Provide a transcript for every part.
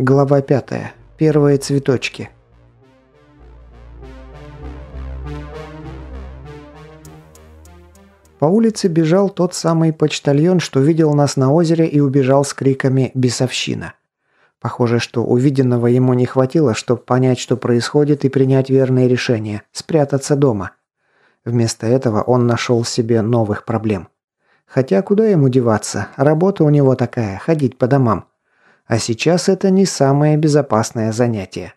Глава 5. Первые цветочки. По улице бежал тот самый почтальон, что видел нас на озере и убежал с криками «Бесовщина». Похоже, что увиденного ему не хватило, чтобы понять, что происходит, и принять верное решение – спрятаться дома. Вместо этого он нашел себе новых проблем. Хотя куда ему деваться, работа у него такая – ходить по домам. А сейчас это не самое безопасное занятие.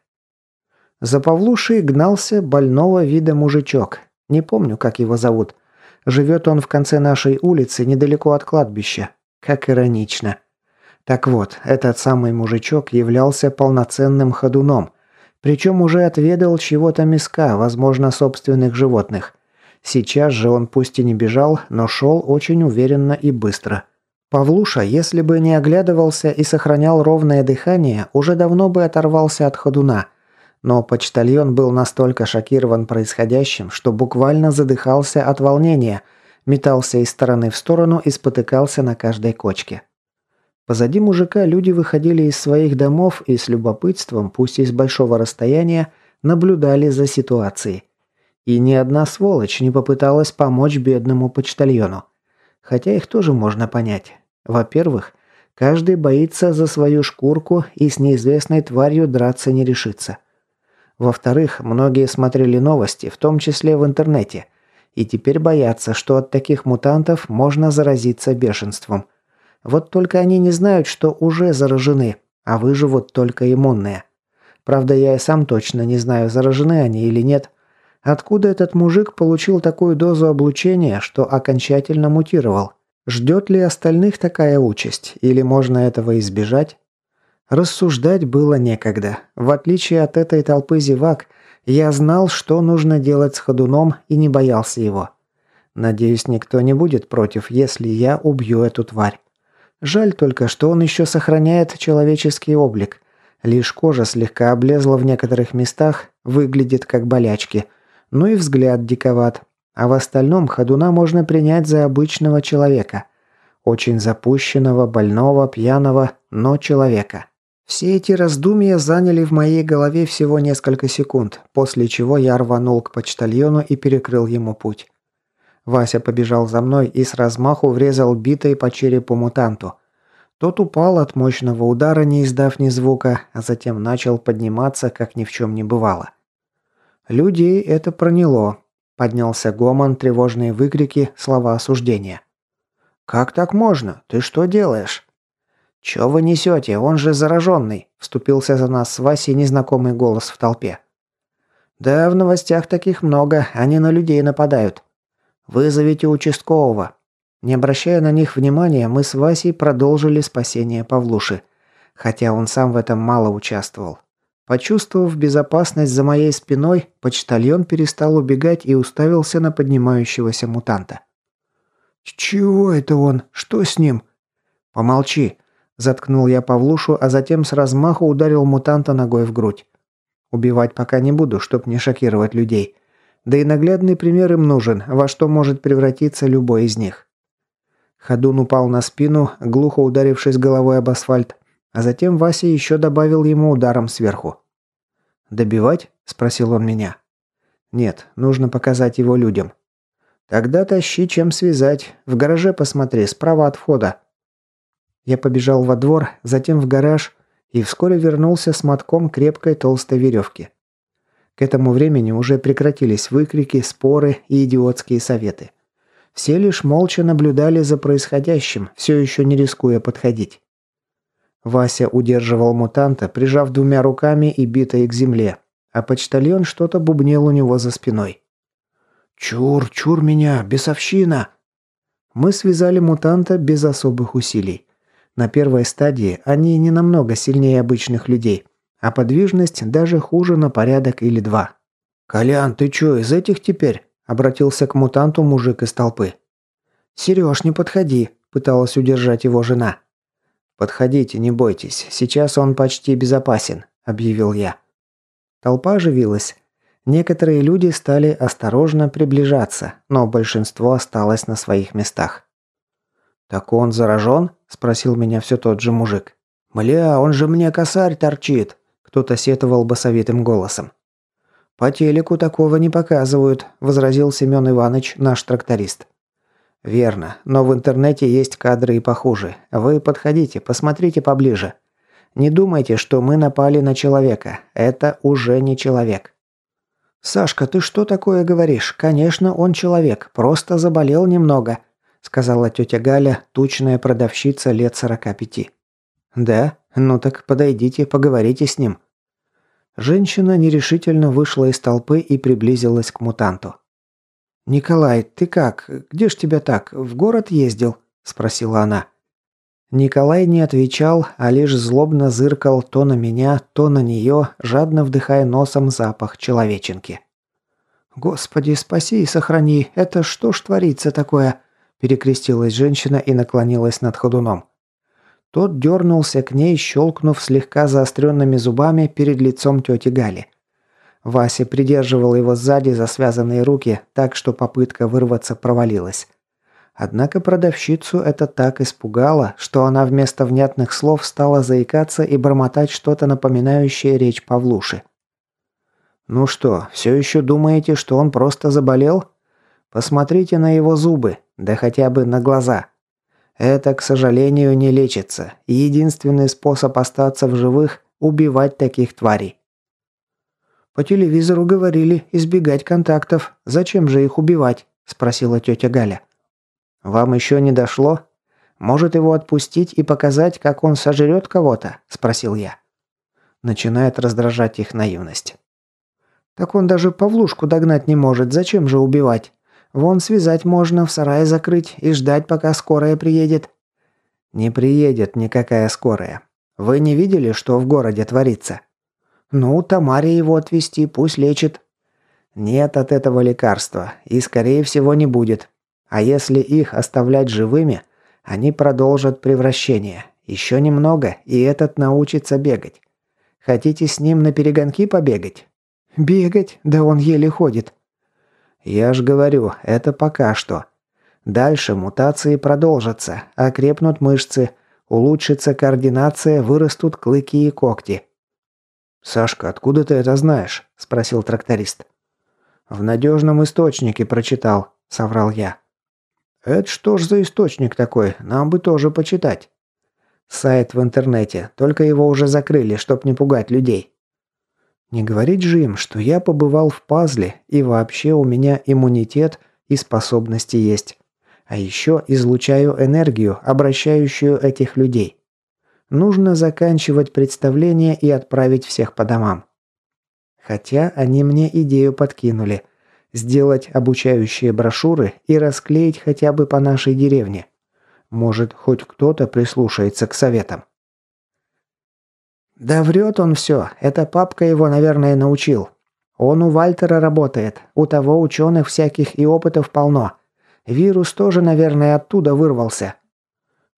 За Павлушей гнался больного вида мужичок. Не помню, как его зовут. Живет он в конце нашей улицы, недалеко от кладбища. Как иронично. Так вот, этот самый мужичок являлся полноценным ходуном. Причем уже отведал чего-то миска, возможно, собственных животных. Сейчас же он пусть и не бежал, но шел очень уверенно и быстро. Павлуша, если бы не оглядывался и сохранял ровное дыхание, уже давно бы оторвался от ходуна. Но почтальон был настолько шокирован происходящим, что буквально задыхался от волнения, метался из стороны в сторону и спотыкался на каждой кочке. Позади мужика люди выходили из своих домов и с любопытством, пусть и с большого расстояния, наблюдали за ситуацией. И ни одна сволочь не попыталась помочь бедному почтальону. Хотя их тоже можно понять. Во-первых, каждый боится за свою шкурку и с неизвестной тварью драться не решится. Во-вторых, многие смотрели новости, в том числе в интернете, и теперь боятся, что от таких мутантов можно заразиться бешенством. Вот только они не знают, что уже заражены, а выживут только иммунные. Правда, я и сам точно не знаю, заражены они или нет. Откуда этот мужик получил такую дозу облучения, что окончательно мутировал? Ждет ли остальных такая участь, или можно этого избежать? Рассуждать было некогда. В отличие от этой толпы зевак, я знал, что нужно делать с ходуном и не боялся его. Надеюсь, никто не будет против, если я убью эту тварь. Жаль только, что он еще сохраняет человеческий облик. Лишь кожа слегка облезла в некоторых местах, выглядит как болячки. Ну и взгляд диковат, а в остальном ходуна можно принять за обычного человека. Очень запущенного, больного, пьяного, но человека. Все эти раздумья заняли в моей голове всего несколько секунд, после чего я рванул к почтальону и перекрыл ему путь. Вася побежал за мной и с размаху врезал битой по черепу мутанту. Тот упал от мощного удара, не издав ни звука, а затем начал подниматься, как ни в чем не бывало. Людей это проняло, Поднялся гомон, тревожные выкрики, слова осуждения. «Как так можно? Ты что делаешь?» «Чё вы несете? Он же зараженный!» – вступился за нас с Васей незнакомый голос в толпе. «Да, в новостях таких много, они на людей нападают. Вызовите участкового». Не обращая на них внимания, мы с Васей продолжили спасение Павлуши. Хотя он сам в этом мало участвовал. Почувствовав безопасность за моей спиной, почтальон перестал убегать и уставился на поднимающегося мутанта. «Чего это он? Что с ним?» «Помолчи», – заткнул я Павлушу, а затем с размаху ударил мутанта ногой в грудь. Убивать пока не буду, чтоб не шокировать людей. Да и наглядный пример им нужен, во что может превратиться любой из них. Ходун упал на спину, глухо ударившись головой об асфальт, а затем Вася еще добавил ему ударом сверху. «Добивать?» – спросил он меня. «Нет, нужно показать его людям». «Тогда тащи, чем связать. В гараже посмотри, справа от входа». Я побежал во двор, затем в гараж и вскоре вернулся с мотком крепкой толстой веревки. К этому времени уже прекратились выкрики, споры и идиотские советы. Все лишь молча наблюдали за происходящим, все еще не рискуя подходить. Вася удерживал мутанта, прижав двумя руками и битой к земле, а почтальон что-то бубнел у него за спиной. «Чур, чур меня, бесовщина!» Мы связали мутанта без особых усилий. На первой стадии они не намного сильнее обычных людей, а подвижность даже хуже на порядок или два. «Колян, ты чё, из этих теперь?» – обратился к мутанту мужик из толпы. «Серёж, не подходи», – пыталась удержать его жена. «Подходите, не бойтесь, сейчас он почти безопасен», – объявил я. Толпа оживилась. Некоторые люди стали осторожно приближаться, но большинство осталось на своих местах. «Так он заражен?» – спросил меня все тот же мужик. «Мля, он же мне косарь торчит!» Кто-то сетовал басовитым голосом. «По телеку такого не показывают», – возразил Семен Иванович, наш тракторист. «Верно, но в интернете есть кадры и похуже. Вы подходите, посмотрите поближе. Не думайте, что мы напали на человека. Это уже не человек». «Сашка, ты что такое говоришь? Конечно, он человек, просто заболел немного», – сказала тетя Галя, тучная продавщица лет сорока пяти. «Да? Ну так подойдите, поговорите с ним». Женщина нерешительно вышла из толпы и приблизилась к мутанту. «Николай, ты как? Где ж тебя так? В город ездил?» – спросила она. Николай не отвечал, а лишь злобно зыркал то на меня, то на нее, жадно вдыхая носом запах человеченки. «Господи, спаси и сохрани! Это что ж творится такое?» Перекрестилась женщина и наклонилась над ходуном. Тот дернулся к ней, щелкнув слегка заостренными зубами перед лицом тети Гали. Вася придерживал его сзади за связанные руки, так что попытка вырваться провалилась. Однако продавщицу это так испугало, что она вместо внятных слов стала заикаться и бормотать что-то напоминающее речь Павлуши. «Ну что, все еще думаете, что он просто заболел? Посмотрите на его зубы, да хотя бы на глаза. Это, к сожалению, не лечится. И единственный способ остаться в живых – убивать таких тварей. «По телевизору говорили избегать контактов. Зачем же их убивать?» – спросила тетя Галя. «Вам еще не дошло? Может его отпустить и показать, как он сожрет кого-то?» – спросил я. Начинает раздражать их наивность. «Так он даже Павлушку догнать не может. Зачем же убивать? Вон связать можно, в сарае закрыть и ждать, пока скорая приедет». «Не приедет никакая скорая. Вы не видели, что в городе творится?» «Ну, Тамаре его отвезти, пусть лечит». «Нет от этого лекарства, и, скорее всего, не будет. А если их оставлять живыми, они продолжат превращение. Еще немного, и этот научится бегать. Хотите с ним на перегонки побегать?» «Бегать? Да он еле ходит», я ж говорю, это пока что. Дальше мутации продолжатся, окрепнут мышцы, улучшится координация, вырастут клыки и когти. «Сашка, откуда ты это знаешь?» – спросил тракторист. «В надежном источнике прочитал», – соврал я. «Это что ж за источник такой? Нам бы тоже почитать». «Сайт в интернете, только его уже закрыли, чтоб не пугать людей». Не говорить же им, что я побывал в пазле, и вообще у меня иммунитет и способности есть. А еще излучаю энергию, обращающую этих людей. Нужно заканчивать представление и отправить всех по домам. Хотя они мне идею подкинули. Сделать обучающие брошюры и расклеить хотя бы по нашей деревне. Может, хоть кто-то прислушается к советам. «Да врет он все. Это папка его, наверное, научил. Он у Вальтера работает. У того ученых всяких и опытов полно. Вирус тоже, наверное, оттуда вырвался».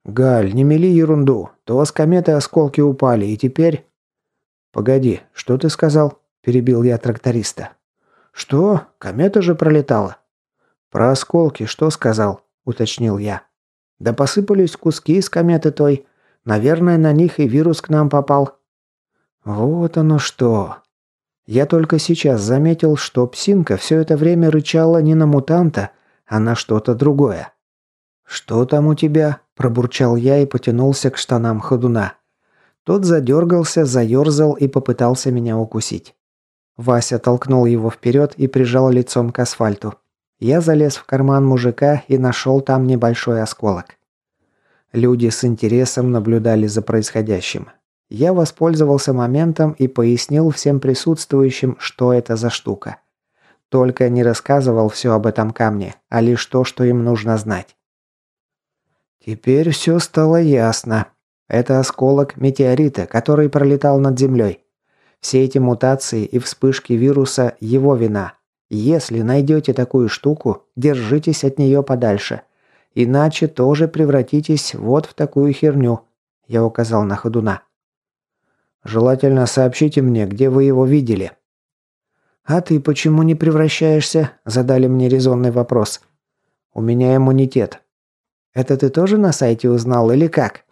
«Галь, не мели ерунду. То с кометы осколки упали, и теперь...» «Погоди, что ты сказал?» – перебил я тракториста. «Что? Комета же пролетала». «Про осколки что сказал?» – уточнил я. «Да посыпались куски из кометы той. Наверное, на них и вирус к нам попал. Вот оно что. Я только сейчас заметил, что псинка все это время рычала не на мутанта, а на что-то другое. «Что там у тебя?» – пробурчал я и потянулся к штанам ходуна. Тот задергался, заерзал и попытался меня укусить. Вася толкнул его вперед и прижал лицом к асфальту. Я залез в карман мужика и нашел там небольшой осколок. Люди с интересом наблюдали за происходящим. Я воспользовался моментом и пояснил всем присутствующим, что это за штука. Только не рассказывал все об этом камне, а лишь то, что им нужно знать. Теперь все стало ясно. Это осколок метеорита, который пролетал над Землей. Все эти мутации и вспышки вируса – его вина. Если найдете такую штуку, держитесь от нее подальше. Иначе тоже превратитесь вот в такую херню. Я указал на ходуна. Желательно сообщите мне, где вы его видели». «А ты почему не превращаешься?» – задали мне резонный вопрос. «У меня иммунитет». «Это ты тоже на сайте узнал или как?»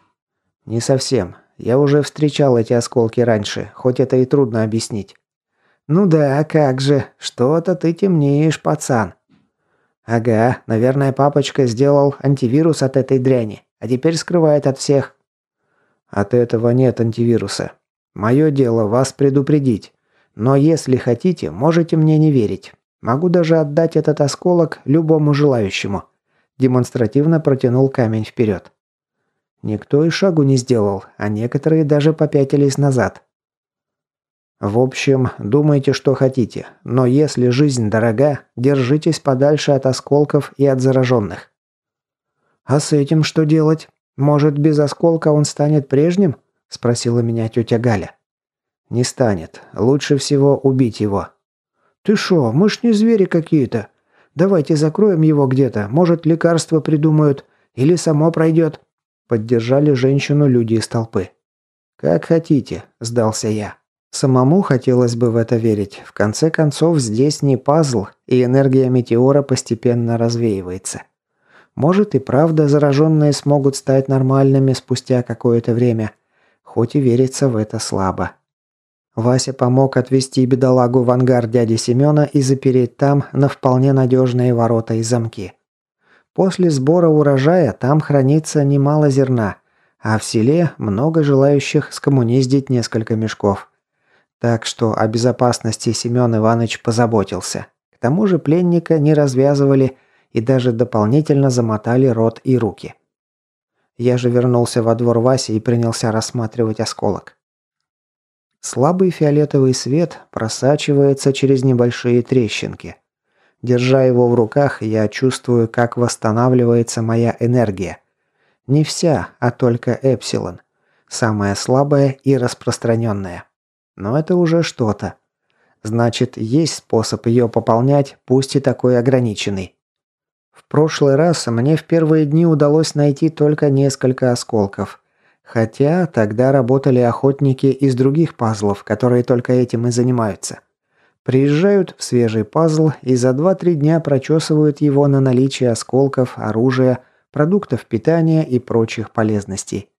«Не совсем. Я уже встречал эти осколки раньше, хоть это и трудно объяснить». «Ну да, как же. Что-то ты темнеешь, пацан». «Ага, наверное, папочка сделал антивирус от этой дряни, а теперь скрывает от всех». «От этого нет антивируса. Мое дело вас предупредить. Но если хотите, можете мне не верить. Могу даже отдать этот осколок любому желающему». Демонстративно протянул камень вперед. Никто и шагу не сделал, а некоторые даже попятились назад. В общем, думайте, что хотите, но если жизнь дорога, держитесь подальше от осколков и от зараженных. А с этим что делать? Может, без осколка он станет прежним? спросила меня тетя Галя. Не станет. Лучше всего убить его. Ты шо, мы ж не звери какие-то. Давайте закроем его где-то, может, лекарство придумают или само пройдет. Поддержали женщину люди из толпы. Как хотите, сдался я. Самому хотелось бы в это верить. В конце концов, здесь не пазл, и энергия метеора постепенно развеивается. Может и правда зараженные смогут стать нормальными спустя какое-то время, хоть и верится в это слабо. Вася помог отвезти бедолагу в ангар дяди Семена и запереть там на вполне надежные ворота и замки. После сбора урожая там хранится немало зерна, а в селе много желающих скоммуниздить несколько мешков. Так что о безопасности Семен Иванович позаботился. К тому же пленника не развязывали и даже дополнительно замотали рот и руки. Я же вернулся во двор Васи и принялся рассматривать осколок. Слабый фиолетовый свет просачивается через небольшие трещинки. Держа его в руках, я чувствую, как восстанавливается моя энергия. Не вся, а только эпсилон. Самая слабая и распространенная. Но это уже что-то. Значит, есть способ ее пополнять, пусть и такой ограниченный. В прошлый раз мне в первые дни удалось найти только несколько осколков. Хотя тогда работали охотники из других пазлов, которые только этим и занимаются. Приезжают в свежий пазл и за 2-3 дня прочесывают его на наличие осколков, оружия, продуктов питания и прочих полезностей.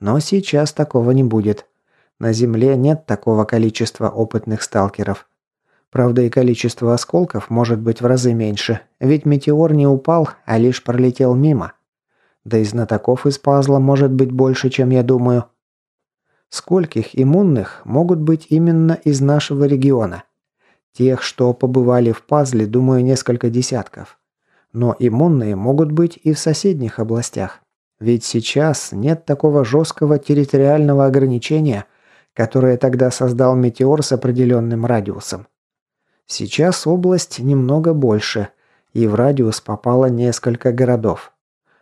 Но сейчас такого не будет. На Земле нет такого количества опытных сталкеров. Правда, и количество осколков может быть в разы меньше, ведь метеор не упал, а лишь пролетел мимо. Да и знатоков из пазла может быть больше, чем я думаю. Скольких иммунных могут быть именно из нашего региона? Тех, что побывали в пазле, думаю, несколько десятков. Но иммунные могут быть и в соседних областях. Ведь сейчас нет такого жесткого территориального ограничения, которое тогда создал метеор с определенным радиусом. Сейчас область немного больше, и в радиус попало несколько городов.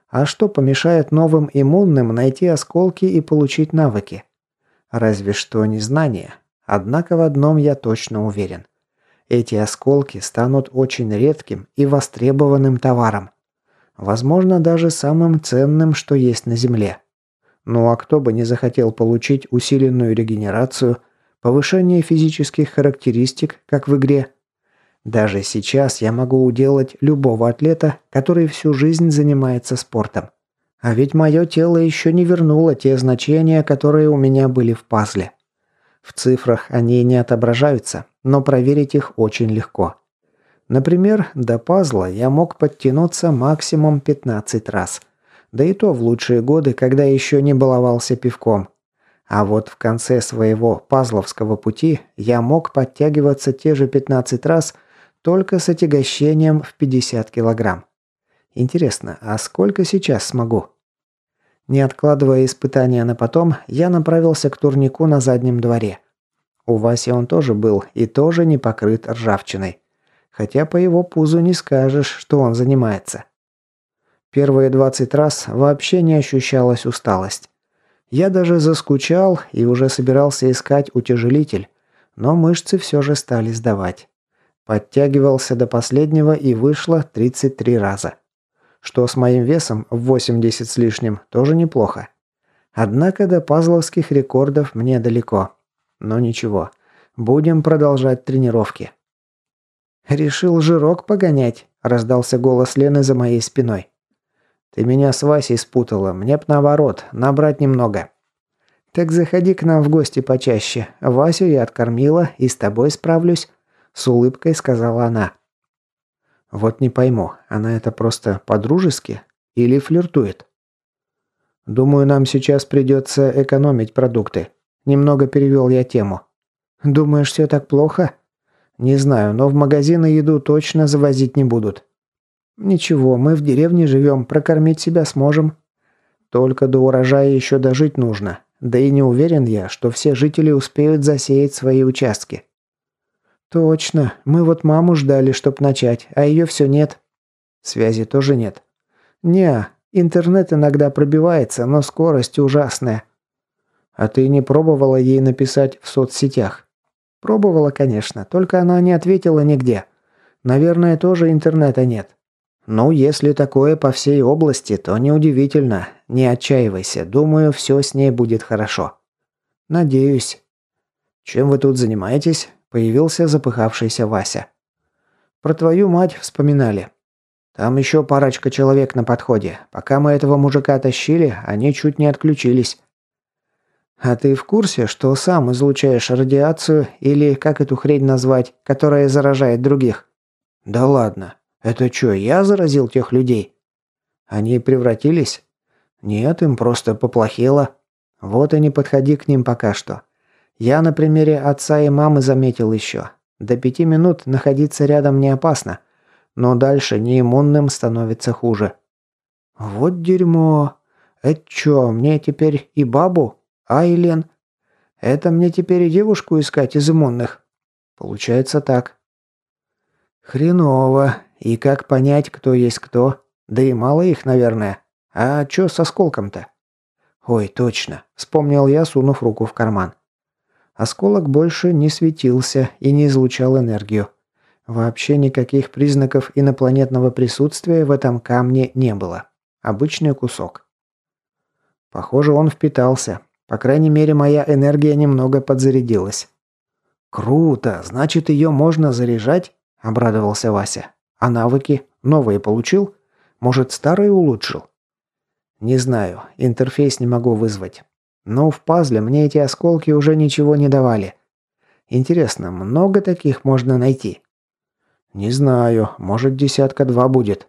А что помешает новым иммунным найти осколки и получить навыки? Разве что незнание. Однако в одном я точно уверен. Эти осколки станут очень редким и востребованным товаром. Возможно, даже самым ценным, что есть на Земле. Ну а кто бы не захотел получить усиленную регенерацию, повышение физических характеристик, как в игре, даже сейчас я могу уделать любого атлета, который всю жизнь занимается спортом. А ведь мое тело еще не вернуло те значения, которые у меня были в пазле. В цифрах они не отображаются, но проверить их очень легко. Например, до пазла я мог подтянуться максимум 15 раз. Да и то в лучшие годы, когда еще не баловался пивком. А вот в конце своего пазловского пути я мог подтягиваться те же 15 раз – только с отягощением в 50 килограмм. Интересно, а сколько сейчас смогу? Не откладывая испытания на потом, я направился к турнику на заднем дворе. У Васи он тоже был и тоже не покрыт ржавчиной. Хотя по его пузу не скажешь, что он занимается. Первые 20 раз вообще не ощущалась усталость. Я даже заскучал и уже собирался искать утяжелитель, но мышцы все же стали сдавать. Подтягивался до последнего и вышло 33 раза. Что с моим весом в 80 с лишним, тоже неплохо. Однако до пазловских рекордов мне далеко. Но ничего, будем продолжать тренировки. «Решил жирок погонять», – раздался голос Лены за моей спиной. «Ты меня с Васей спутала, мне б наоборот, набрать немного». «Так заходи к нам в гости почаще. Васю я откормила и с тобой справлюсь», – с улыбкой сказала она. «Вот не пойму, она это просто по-дружески или флиртует?» «Думаю, нам сейчас придется экономить продукты». Немного перевел я тему. «Думаешь, все так плохо?» «Не знаю, но в магазины еду точно завозить не будут». «Ничего, мы в деревне живем, прокормить себя сможем». «Только до урожая еще дожить нужно. Да и не уверен я, что все жители успеют засеять свои участки». «Точно. Мы вот маму ждали, чтоб начать, а ее все нет». «Связи тоже нет». «Не, интернет иногда пробивается, но скорость ужасная». «А ты не пробовала ей написать в соцсетях?» «Пробовала, конечно, только она не ответила нигде. Наверное, тоже интернета нет». «Ну, если такое по всей области, то неудивительно. Не отчаивайся. Думаю, все с ней будет хорошо». «Надеюсь». «Чем вы тут занимаетесь?» – появился запыхавшийся Вася. «Про твою мать вспоминали. Там еще парочка человек на подходе. Пока мы этого мужика тащили, они чуть не отключились». «А ты в курсе, что сам излучаешь радиацию, или как эту хрень назвать, которая заражает других?» «Да ладно. Это что, я заразил тех людей?» «Они превратились?» «Нет, им просто поплохело. Вот и не подходи к ним пока что. Я на примере отца и мамы заметил еще. До пяти минут находиться рядом не опасно, но дальше неиммунным становится хуже». «Вот дерьмо. Это что, мне теперь и бабу? А, Елен? Это мне теперь и девушку искать из иммунных?» «Получается так». «Хреново. И как понять, кто есть кто? Да и мало их, наверное. А чё с осколком-то? Ой, точно. Вспомнил я, сунув руку в карман. Осколок больше не светился и не излучал энергию. Вообще никаких признаков инопланетного присутствия в этом камне не было. Обычный кусок. Похоже, он впитался. По крайней мере, моя энергия немного подзарядилась. «Круто! Значит, ее можно заряжать?» – обрадовался Вася. А навыки? Новые получил? Может, старые улучшил? Не знаю, интерфейс не могу вызвать. Но в пазле мне эти осколки уже ничего не давали. Интересно, много таких можно найти? Не знаю, может десятка-два будет.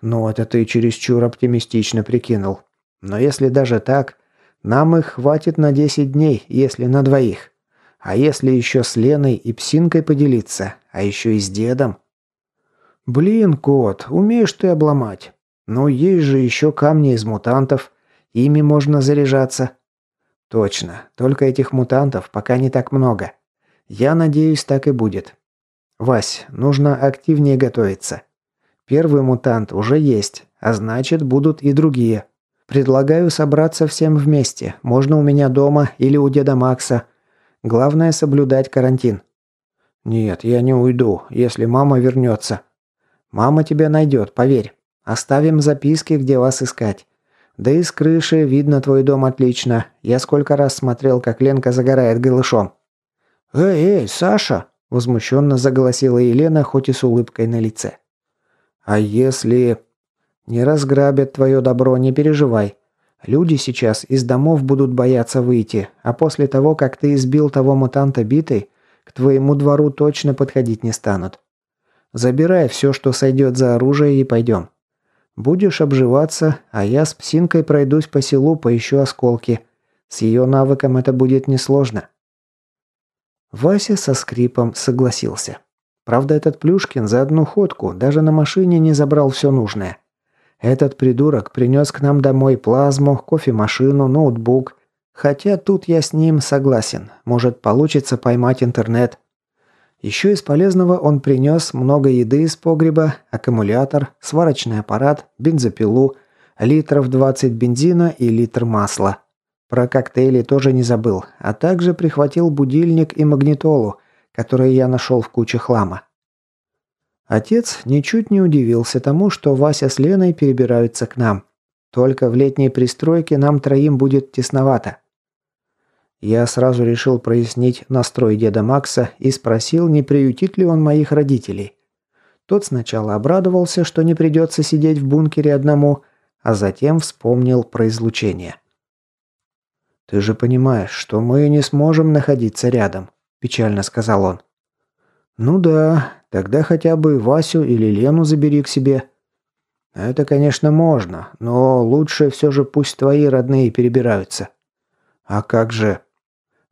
Ну, это ты чересчур оптимистично прикинул. Но если даже так, нам их хватит на 10 дней, если на двоих. А если еще с Леной и Псинкой поделиться, а еще и с дедом? «Блин, кот, умеешь ты обломать. Но есть же еще камни из мутантов. Ими можно заряжаться». «Точно. Только этих мутантов пока не так много. Я надеюсь, так и будет. Вась, нужно активнее готовиться. Первый мутант уже есть, а значит, будут и другие. Предлагаю собраться всем вместе. Можно у меня дома или у деда Макса. Главное соблюдать карантин». «Нет, я не уйду, если мама вернется», Мама тебя найдет, поверь. Оставим записки, где вас искать. Да и с крыши видно твой дом отлично. Я сколько раз смотрел, как Ленка загорает голышом». «Эй, эй, Саша!» – возмущенно заголосила Елена, хоть и с улыбкой на лице. «А если...» «Не разграбят твое добро, не переживай. Люди сейчас из домов будут бояться выйти, а после того, как ты избил того мутанта битой, к твоему двору точно подходить не станут. Забирай все, что сойдет за оружие, и пойдем. Будешь обживаться, а я с псинкой пройдусь по селу, поищу осколки. С ее навыком это будет несложно». Вася со скрипом согласился. Правда, этот Плюшкин за одну ходку даже на машине не забрал все нужное. Этот придурок принес к нам домой плазму, кофемашину, ноутбук. Хотя тут я с ним согласен. Может, получится поймать интернет. Еще из полезного он принес много еды из погреба, аккумулятор, сварочный аппарат, бензопилу, литров 20 бензина и литр масла. Про коктейли тоже не забыл, а также прихватил будильник и магнитолу, которые я нашел в куче хлама. Отец ничуть не удивился тому, что Вася с Леной перебираются к нам. Только в летней пристройке нам троим будет тесновато. Я сразу решил прояснить настрой деда Макса и спросил, не приютит ли он моих родителей. Тот сначала обрадовался, что не придется сидеть в бункере одному, а затем вспомнил про излучение. «Ты же понимаешь, что мы не сможем находиться рядом», – печально сказал он. «Ну да, тогда хотя бы Васю или Лену забери к себе». «Это, конечно, можно, но лучше все же пусть твои родные перебираются». «А как же?»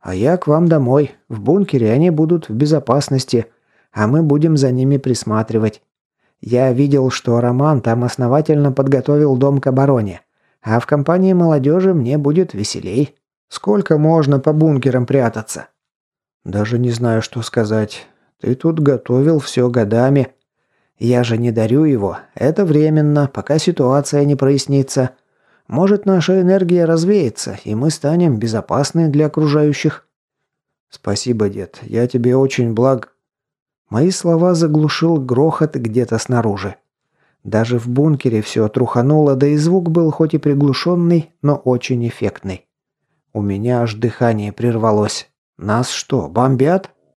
«А я к вам домой. В бункере они будут в безопасности, а мы будем за ними присматривать. Я видел, что Роман там основательно подготовил дом к обороне, а в компании молодежи мне будет веселей». Сколько можно по бункерам прятаться? Даже не знаю, что сказать. Ты тут готовил все годами. Я же не дарю его. Это временно, пока ситуация не прояснится. Может, наша энергия развеется, и мы станем безопасны для окружающих. Спасибо, дед. Я тебе очень благ... Мои слова заглушил грохот где-то снаружи. Даже в бункере все трухануло, да и звук был хоть и приглушенный, но очень эффектный. У меня аж дыхание прервалось. Нас что, бомбят?